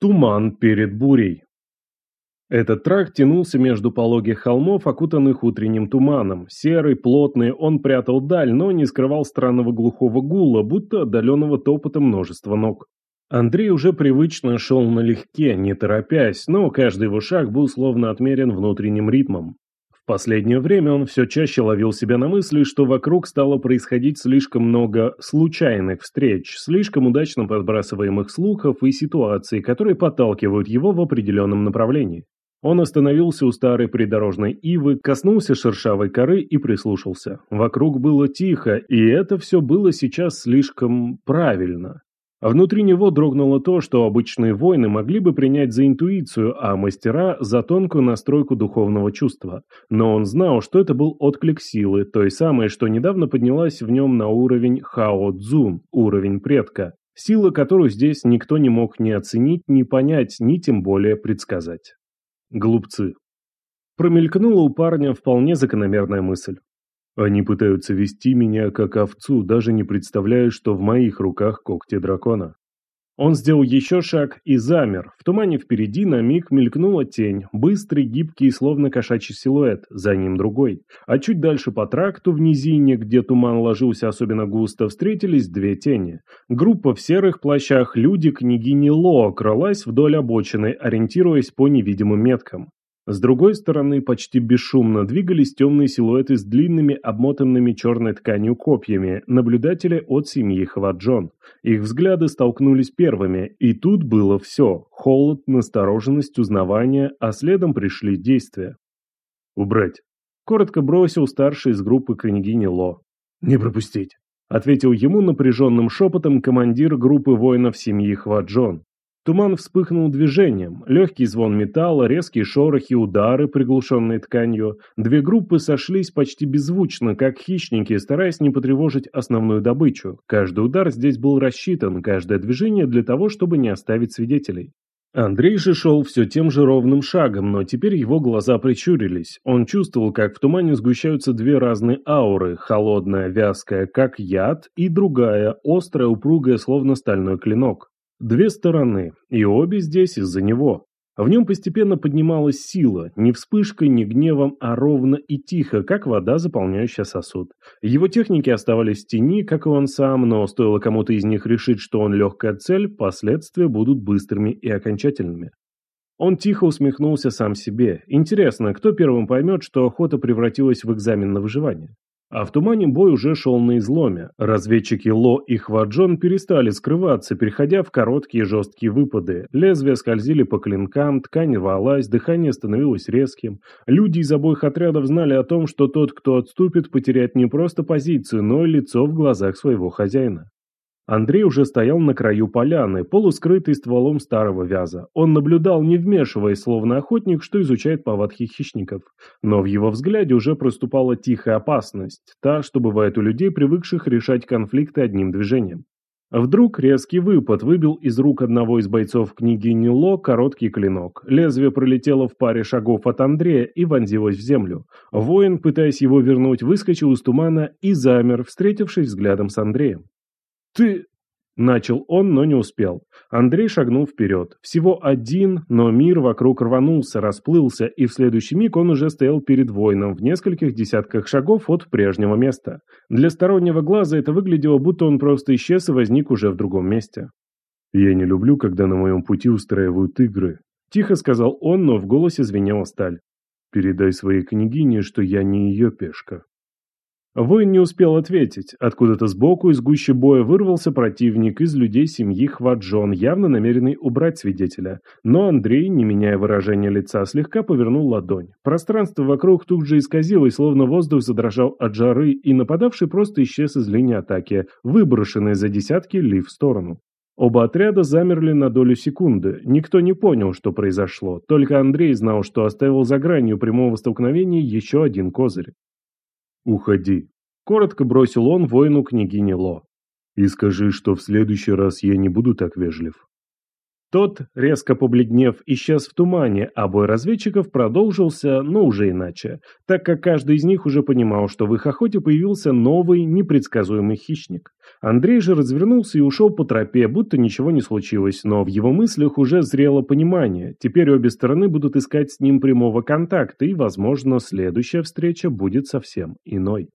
Туман перед бурей. Этот тракт тянулся между пологих холмов, окутанных утренним туманом. Серый, плотный, он прятал даль, но не скрывал странного глухого гула, будто отдаленного топота множества ног. Андрей уже привычно шел налегке, не торопясь, но каждый его шаг был словно отмерен внутренним ритмом последнее время он все чаще ловил себя на мысли, что вокруг стало происходить слишком много случайных встреч, слишком удачно подбрасываемых слухов и ситуаций, которые подталкивают его в определенном направлении. Он остановился у старой придорожной ивы, коснулся шершавой коры и прислушался. Вокруг было тихо, и это все было сейчас слишком правильно. Внутри него дрогнуло то, что обычные воины могли бы принять за интуицию, а мастера – за тонкую настройку духовного чувства. Но он знал, что это был отклик силы, той самой, что недавно поднялась в нем на уровень Хао Цзун, уровень предка. Сила, которую здесь никто не мог ни оценить, ни понять, ни тем более предсказать. Глупцы. Промелькнула у парня вполне закономерная мысль. Они пытаются вести меня как овцу, даже не представляя, что в моих руках когти дракона. Он сделал еще шаг и замер. В тумане впереди на миг мелькнула тень, быстрый, гибкий, словно кошачий силуэт, за ним другой. А чуть дальше по тракту, в низине, где туман ложился особенно густо, встретились две тени. Группа в серых плащах люди княгини Ло кралась вдоль обочины, ориентируясь по невидимым меткам. С другой стороны, почти бесшумно двигались темные силуэты с длинными, обмотанными черной тканью копьями, наблюдатели от семьи Хваджон. Их взгляды столкнулись первыми, и тут было все – холод, настороженность, узнавание, а следом пришли действия. «Убрать!» – коротко бросил старший из группы княгини Ло. «Не пропустить!» – ответил ему напряженным шепотом командир группы воинов семьи Хваджон. Туман вспыхнул движением, легкий звон металла, резкие шорохи, удары, приглушенные тканью. Две группы сошлись почти беззвучно, как хищники, стараясь не потревожить основную добычу. Каждый удар здесь был рассчитан, каждое движение для того, чтобы не оставить свидетелей. Андрей же шел все тем же ровным шагом, но теперь его глаза прищурились. Он чувствовал, как в тумане сгущаются две разные ауры, холодная, вязкая, как яд, и другая, острая, упругая, словно стальной клинок. Две стороны, и обе здесь из-за него. В нем постепенно поднималась сила, не вспышкой, не гневом, а ровно и тихо, как вода, заполняющая сосуд. Его техники оставались в тени, как и он сам, но стоило кому-то из них решить, что он легкая цель, последствия будут быстрыми и окончательными. Он тихо усмехнулся сам себе. Интересно, кто первым поймет, что охота превратилась в экзамен на выживание? А в тумане бой уже шел на изломе. Разведчики Ло и Хваджон перестали скрываться, переходя в короткие жесткие выпады. Лезвия скользили по клинкам, ткань рвалась, дыхание становилось резким. Люди из обоих отрядов знали о том, что тот, кто отступит, потеряет не просто позицию, но и лицо в глазах своего хозяина. Андрей уже стоял на краю поляны, полускрытый стволом старого вяза. Он наблюдал, не вмешиваясь, словно охотник, что изучает повадки хищников. Но в его взгляде уже проступала тихая опасность, та, что бывает у людей, привыкших решать конфликты одним движением. Вдруг резкий выпад выбил из рук одного из бойцов княгини Ло короткий клинок. Лезвие пролетело в паре шагов от Андрея и вонзилось в землю. Воин, пытаясь его вернуть, выскочил из тумана и замер, встретившись взглядом с Андреем. «Ты...» – начал он, но не успел. Андрей шагнул вперед. Всего один, но мир вокруг рванулся, расплылся, и в следующий миг он уже стоял перед воином в нескольких десятках шагов от прежнего места. Для стороннего глаза это выглядело, будто он просто исчез и возник уже в другом месте. «Я не люблю, когда на моем пути устраивают игры», – тихо сказал он, но в голосе звенела сталь. «Передай своей княгине, что я не ее пешка». Воин не успел ответить. Откуда-то сбоку из гуще боя вырвался противник из людей семьи Хваджон, явно намеренный убрать свидетеля. Но Андрей, не меняя выражения лица, слегка повернул ладонь. Пространство вокруг тут же исказилось, словно воздух задрожал от жары, и нападавший просто исчез из линии атаки, выброшенный за десятки ли в сторону. Оба отряда замерли на долю секунды. Никто не понял, что произошло. Только Андрей знал, что оставил за гранью прямого столкновения еще один козырь. «Уходи», — коротко бросил он воину княгини Ло. «И скажи, что в следующий раз я не буду так вежлив». Тот, резко побледнев, исчез в тумане, а бой разведчиков продолжился, но уже иначе, так как каждый из них уже понимал, что в их охоте появился новый, непредсказуемый хищник. Андрей же развернулся и ушел по тропе, будто ничего не случилось, но в его мыслях уже зрело понимание. Теперь обе стороны будут искать с ним прямого контакта, и, возможно, следующая встреча будет совсем иной.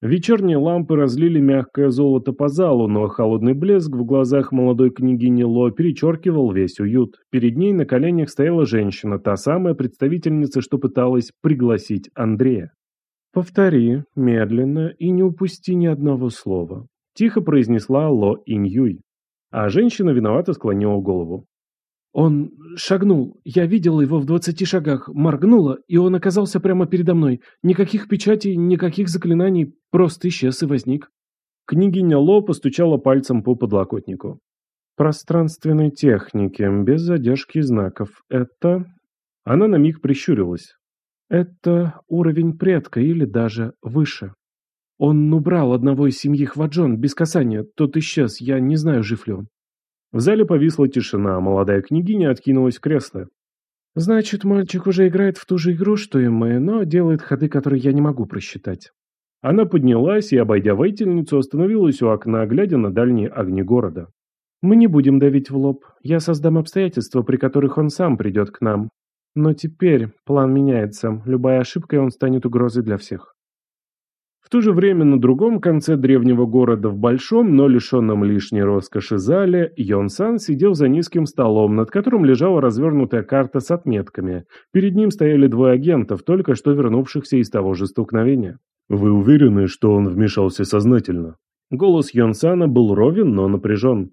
Вечерние лампы разлили мягкое золото по залу, но холодный блеск в глазах молодой княгини Ло перечеркивал весь уют. Перед ней на коленях стояла женщина, та самая представительница, что пыталась пригласить Андрея. «Повтори, медленно, и не упусти ни одного слова», – тихо произнесла Ло Иньюй. А женщина виновато склонила голову. Он шагнул. Я видела его в двадцати шагах. Моргнула, и он оказался прямо передо мной. Никаких печатей, никаких заклинаний. Просто исчез и возник. Княгиня Ло постучала пальцем по подлокотнику. Пространственной техники, без задержки знаков. Это... Она на миг прищурилась. Это уровень предка или даже выше. Он убрал одного из семьи Хваджон без касания. Тот исчез, я не знаю, жив ли он. В зале повисла тишина, а молодая княгиня откинулась в кресло. «Значит, мальчик уже играет в ту же игру, что и мы, но делает ходы, которые я не могу просчитать». Она поднялась и, обойдя воительницу, остановилась у окна, глядя на дальние огни города. «Мы не будем давить в лоб. Я создам обстоятельства, при которых он сам придет к нам. Но теперь план меняется. Любая ошибка, и он станет угрозой для всех». В то же время на другом конце древнего города в большом, но лишенном лишней роскоши зале, Йон-сан сидел за низким столом, над которым лежала развернутая карта с отметками. Перед ним стояли двое агентов, только что вернувшихся из того же столкновения. «Вы уверены, что он вмешался сознательно?» Голос Йон-сана был ровен, но напряжен.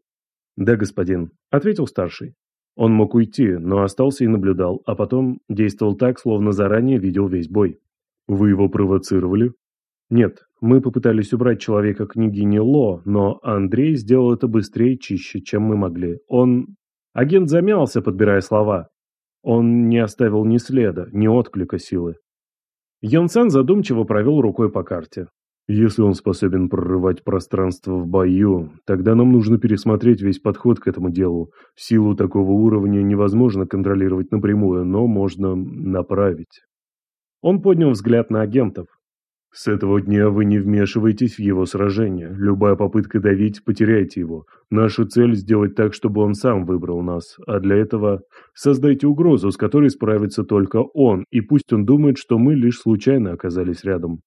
«Да, господин», — ответил старший. Он мог уйти, но остался и наблюдал, а потом действовал так, словно заранее видел весь бой. «Вы его провоцировали?» Нет, мы попытались убрать человека княгини Ло, но Андрей сделал это быстрее и чище, чем мы могли. Он... Агент замялся, подбирая слова. Он не оставил ни следа, ни отклика силы. Йонсан задумчиво провел рукой по карте. Если он способен прорывать пространство в бою, тогда нам нужно пересмотреть весь подход к этому делу. Силу такого уровня невозможно контролировать напрямую, но можно направить. Он поднял взгляд на агентов. С этого дня вы не вмешиваетесь в его сражение. Любая попытка давить, потеряйте его. Наша цель сделать так, чтобы он сам выбрал нас. А для этого создайте угрозу, с которой справится только он, и пусть он думает, что мы лишь случайно оказались рядом.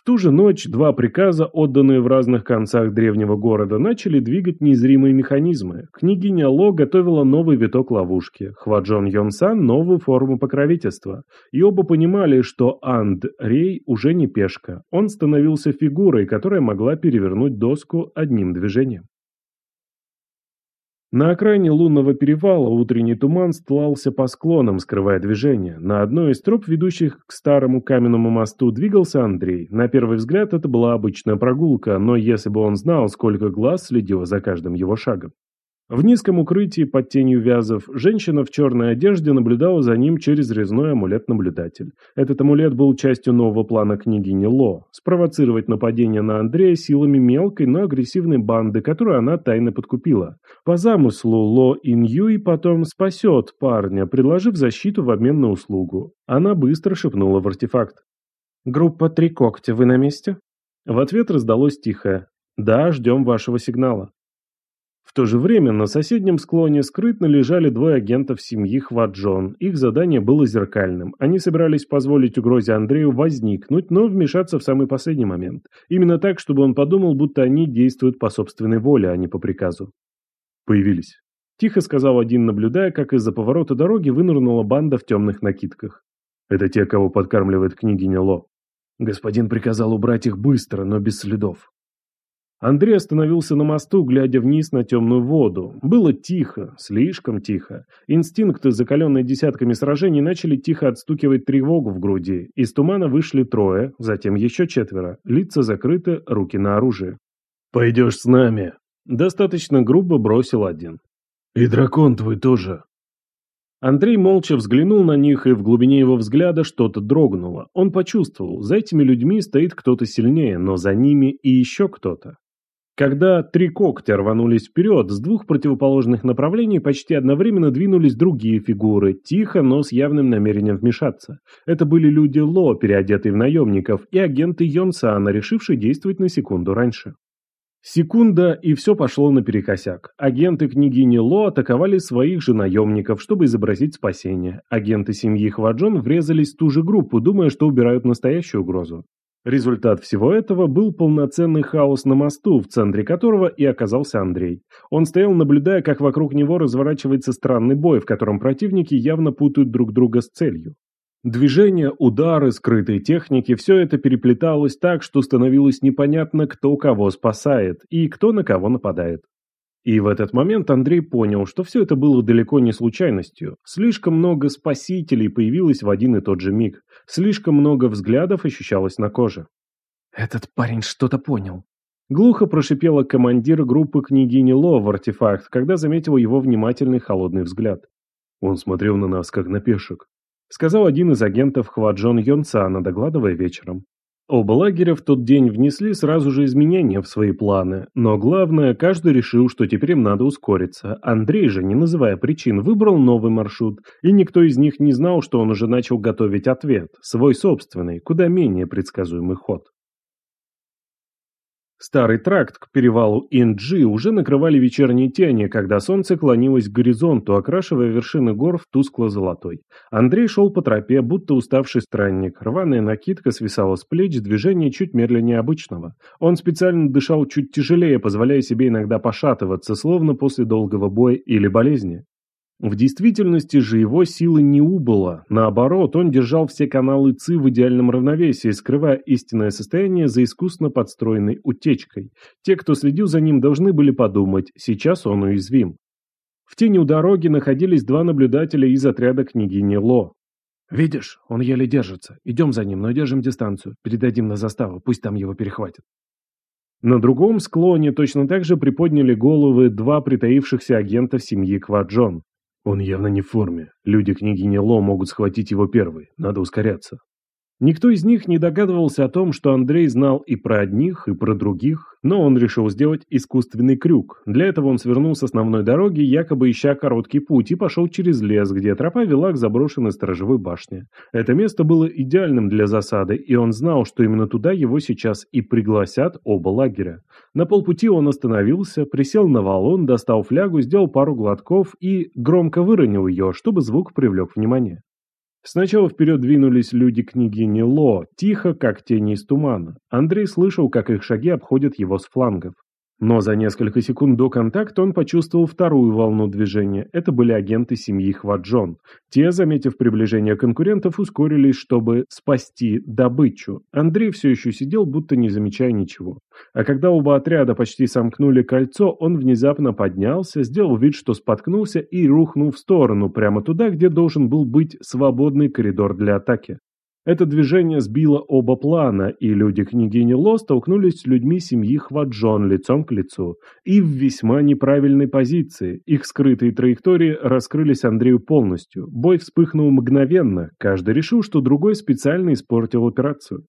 В ту же ночь два приказа, отданные в разных концах древнего города, начали двигать незримые механизмы. Княгиня Ло готовила новый виток ловушки, Хваджон Йонсан – новую форму покровительства. И оба понимали, что Анд Рей уже не пешка. Он становился фигурой, которая могла перевернуть доску одним движением. На окраине лунного перевала утренний туман стлался по склонам, скрывая движение. На одной из троп, ведущих к старому каменному мосту, двигался Андрей. На первый взгляд это была обычная прогулка, но если бы он знал, сколько глаз следило за каждым его шагом. В низком укрытии под тенью вязов женщина в черной одежде наблюдала за ним через резной амулет-наблюдатель. Этот амулет был частью нового плана княгини Ло – спровоцировать нападение на Андрея силами мелкой, но агрессивной банды, которую она тайно подкупила. По замыслу Ло Иньюй потом спасет парня, предложив защиту в обмен на услугу. Она быстро шепнула в артефакт. «Группа «Три когтя», вы на месте?» В ответ раздалось тихое «Да, ждем вашего сигнала». В то же время на соседнем склоне скрытно лежали двое агентов семьи Хваджон. Их задание было зеркальным. Они собирались позволить угрозе Андрею возникнуть, но вмешаться в самый последний момент. Именно так, чтобы он подумал, будто они действуют по собственной воле, а не по приказу. Появились. Тихо сказал один, наблюдая, как из-за поворота дороги вынырнула банда в темных накидках. Это те, кого подкармливает княгиня Ло. Господин приказал убрать их быстро, но без следов. Андрей остановился на мосту, глядя вниз на темную воду. Было тихо, слишком тихо. Инстинкты, закаленные десятками сражений, начали тихо отстукивать тревогу в груди. Из тумана вышли трое, затем еще четверо. Лица закрыты, руки на оружие. «Пойдешь с нами?» Достаточно грубо бросил один. «И дракон твой тоже», Андрей молча взглянул на них, и в глубине его взгляда что-то дрогнуло. Он почувствовал, за этими людьми стоит кто-то сильнее, но за ними и еще кто-то. Когда три когтя рванулись вперед, с двух противоположных направлений почти одновременно двинулись другие фигуры, тихо, но с явным намерением вмешаться. Это были люди Ло, переодетые в наемников, и агенты Йонсана, решившие действовать на секунду раньше. Секунда, и все пошло наперекосяк. Агенты княгини Ло атаковали своих же наемников, чтобы изобразить спасение. Агенты семьи Хваджон врезались в ту же группу, думая, что убирают настоящую угрозу. Результат всего этого был полноценный хаос на мосту, в центре которого и оказался Андрей. Он стоял, наблюдая, как вокруг него разворачивается странный бой, в котором противники явно путают друг друга с целью. Движения, удары, скрытые техники – все это переплеталось так, что становилось непонятно, кто кого спасает и кто на кого нападает. И в этот момент Андрей понял, что все это было далеко не случайностью. Слишком много спасителей появилось в один и тот же миг. Слишком много взглядов ощущалось на коже. «Этот парень что-то понял». Глухо прошипела командир группы княгини Ло в артефакт, когда заметил его внимательный холодный взгляд. Он смотрел на нас, как на пешек. Сказал один из агентов Хваджон Йонсана, догладывая вечером. Оба лагеря в тот день внесли сразу же изменения в свои планы, но главное, каждый решил, что теперь им надо ускориться. Андрей же, не называя причин, выбрал новый маршрут, и никто из них не знал, что он уже начал готовить ответ, свой собственный, куда менее предсказуемый ход. Старый тракт к перевалу Инджи уже накрывали вечерние тени, когда солнце клонилось к горизонту, окрашивая вершины гор в тускло-золотой. Андрей шел по тропе, будто уставший странник. Рваная накидка свисала с плеч, движение чуть медленнее обычного. Он специально дышал чуть тяжелее, позволяя себе иногда пошатываться, словно после долгого боя или болезни. В действительности же его силы не убыло. Наоборот, он держал все каналы ЦИ в идеальном равновесии, скрывая истинное состояние за искусно подстроенной утечкой. Те, кто следил за ним, должны были подумать, сейчас он уязвим. В тени у дороги находились два наблюдателя из отряда княгини Ло. «Видишь, он еле держится. Идем за ним, но держим дистанцию. Передадим на заставу, пусть там его перехватят». На другом склоне точно так же приподняли головы два притаившихся агента семьи Кваджон. Он явно не в форме. Люди княгини Ло могут схватить его первый. Надо ускоряться. Никто из них не догадывался о том, что Андрей знал и про одних, и про других, но он решил сделать искусственный крюк. Для этого он свернул с основной дороги, якобы ища короткий путь, и пошел через лес, где тропа вела к заброшенной сторожевой башне. Это место было идеальным для засады, и он знал, что именно туда его сейчас и пригласят оба лагеря. На полпути он остановился, присел на валун, достал флягу, сделал пару глотков и громко выронил ее, чтобы звук привлек внимание. Сначала вперед двинулись люди княгини Ло, тихо, как тени из тумана. Андрей слышал, как их шаги обходят его с флангов. Но за несколько секунд до контакта он почувствовал вторую волну движения. Это были агенты семьи Хваджон. Те, заметив приближение конкурентов, ускорились, чтобы спасти добычу. Андрей все еще сидел, будто не замечая ничего. А когда оба отряда почти сомкнули кольцо, он внезапно поднялся, сделал вид, что споткнулся и рухнул в сторону, прямо туда, где должен был быть свободный коридор для атаки. Это движение сбило оба плана, и люди княгини Ло столкнулись с людьми семьи Хваджон лицом к лицу. И в весьма неправильной позиции. Их скрытые траектории раскрылись Андрею полностью. Бой вспыхнул мгновенно. Каждый решил, что другой специально испортил операцию.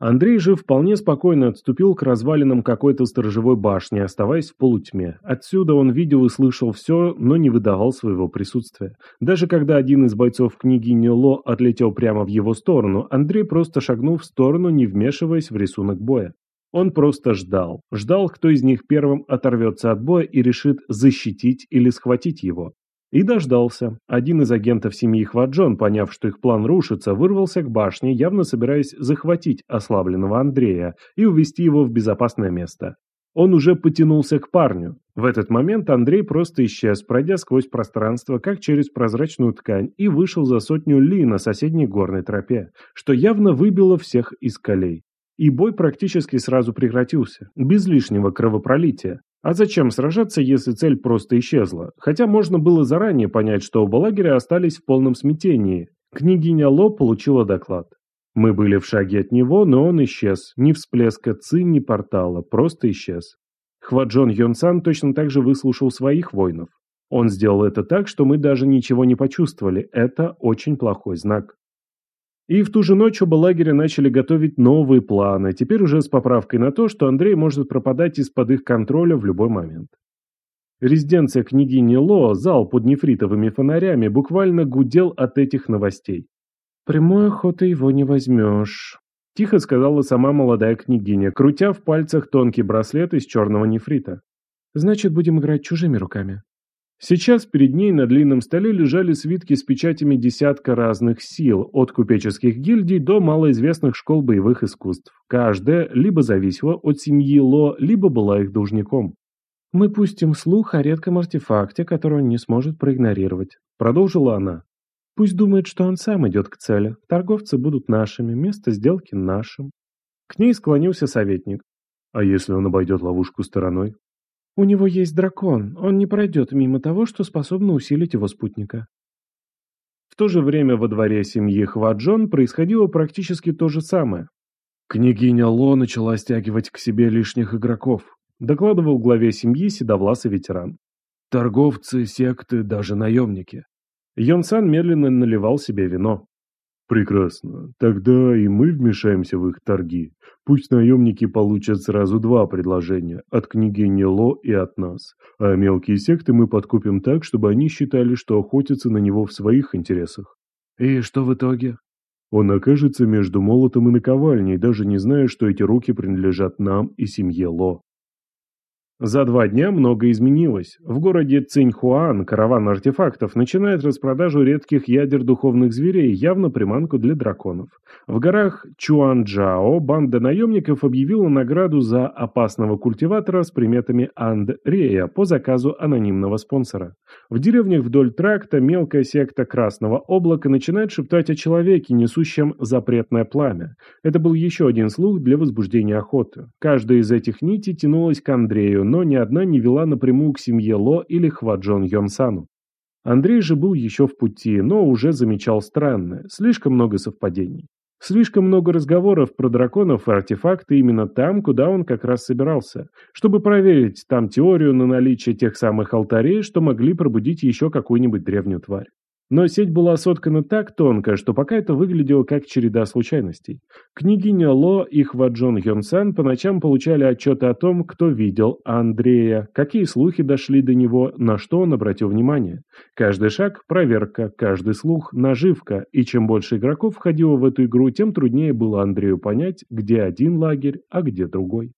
Андрей же вполне спокойно отступил к развалинам какой-то сторожевой башни, оставаясь в полутьме. Отсюда он видел и слышал все, но не выдавал своего присутствия. Даже когда один из бойцов княгини Ло отлетел прямо в его сторону, Андрей просто шагнул в сторону, не вмешиваясь в рисунок боя. Он просто ждал. Ждал, кто из них первым оторвется от боя и решит защитить или схватить его. И дождался. Один из агентов семьи Хваджон, поняв, что их план рушится, вырвался к башне, явно собираясь захватить ослабленного Андрея и увести его в безопасное место. Он уже потянулся к парню. В этот момент Андрей просто исчез, пройдя сквозь пространство, как через прозрачную ткань, и вышел за сотню ли на соседней горной тропе, что явно выбило всех из колей. И бой практически сразу прекратился, без лишнего кровопролития. А зачем сражаться, если цель просто исчезла? Хотя можно было заранее понять, что оба лагеря остались в полном смятении. Княгиня Ло получила доклад. Мы были в шаге от него, но он исчез. Ни всплеска ци, ни портала, просто исчез. Хваджон Йонсан точно так же выслушал своих воинов. Он сделал это так, что мы даже ничего не почувствовали. Это очень плохой знак. И в ту же ночь оба лагеря начали готовить новые планы, теперь уже с поправкой на то, что Андрей может пропадать из-под их контроля в любой момент. Резиденция княгини Ло, зал под нефритовыми фонарями, буквально гудел от этих новостей. «Прямой охоты его не возьмешь», – тихо сказала сама молодая княгиня, крутя в пальцах тонкий браслет из черного нефрита. «Значит, будем играть чужими руками». Сейчас перед ней на длинном столе лежали свитки с печатями десятка разных сил, от купеческих гильдий до малоизвестных школ боевых искусств. Каждая либо зависела от семьи Ло, либо была их должником. «Мы пустим слух о редком артефакте, который он не сможет проигнорировать», — продолжила она. «Пусть думает, что он сам идет к цели. Торговцы будут нашими, место сделки нашим». К ней склонился советник. «А если он обойдет ловушку стороной?» У него есть дракон, он не пройдет мимо того, что способно усилить его спутника. В то же время во дворе семьи Хваджон происходило практически то же самое. Княгиня Ло начала стягивать к себе лишних игроков, докладывал главе семьи седовласый ветеран. Торговцы, секты, даже наемники. Йонсан медленно наливал себе вино. Прекрасно. Тогда и мы вмешаемся в их торги. Пусть наемники получат сразу два предложения, от княгини Ло и от нас. А мелкие секты мы подкупим так, чтобы они считали, что охотятся на него в своих интересах. И что в итоге? Он окажется между молотом и наковальней, даже не зная, что эти руки принадлежат нам и семье Ло. За два дня много изменилось. В городе Циньхуан караван артефактов начинает распродажу редких ядер духовных зверей, явно приманку для драконов. В горах Чуанджао банда наемников объявила награду за опасного культиватора с приметами Андрея по заказу анонимного спонсора. В деревнях вдоль тракта мелкая секта Красного Облака начинает шептать о человеке, несущем запретное пламя. Это был еще один слух для возбуждения охоты. Каждая из этих нитей тянулась к Андрею, но ни одна не вела напрямую к семье Ло или Хваджон Йонсану. Андрей же был еще в пути, но уже замечал странное, слишком много совпадений. Слишком много разговоров про драконов и артефакты именно там, куда он как раз собирался, чтобы проверить там теорию на наличие тех самых алтарей, что могли пробудить еще какую-нибудь древнюю тварь. Но сеть была соткана так тонко, что пока это выглядело как череда случайностей. Княгиня Ло и Хваджон Йонсан по ночам получали отчеты о том, кто видел Андрея, какие слухи дошли до него, на что он обратил внимание. Каждый шаг – проверка, каждый слух – наживка, и чем больше игроков входило в эту игру, тем труднее было Андрею понять, где один лагерь, а где другой.